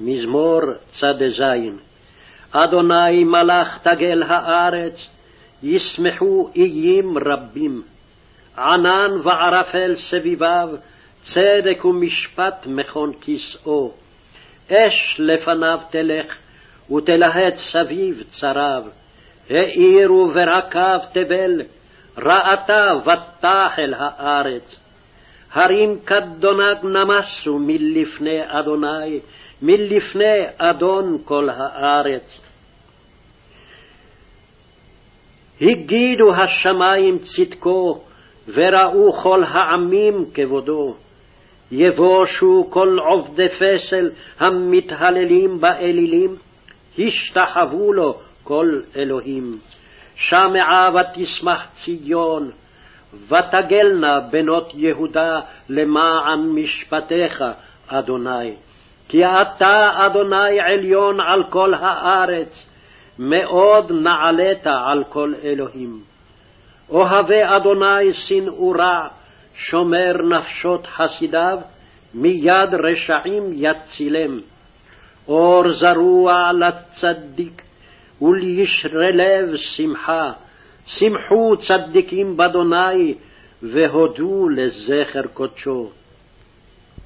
מזמור צ"ז אדוני מלך תגל הארץ, ישמחו איים רבים. ענן וערפל סביביו, צדק ומשפט מכון כסאו. אש לפניו תלך, ותלהט סביב צריו. האירו ורקב תבל, ראתה ותח אל הארץ. הרים כדונג נמסו מלפני אדוני, מלפני אדון כל הארץ. הגידו השמים צדקו, וראו כל העמים כבודו. יבושו כל עובדי פסל המתהללים באלילים, השתחוו לו כל אלוהים. שמעה ותשמח ציון, ותגלנה בנות יהודה למען משפטיך, אדוני. כי אתה, אדוני, עליון על כל הארץ, מאוד נעלית על כל אלוהים. אוהבי אדוני שנאו רע, שומר נפשות חסידיו, מיד רשעים יצילם. אור זרוע לצדיק, ולישרי לב שמחה. שמחו צדיקים באדוני, והודו לזכר קדשו.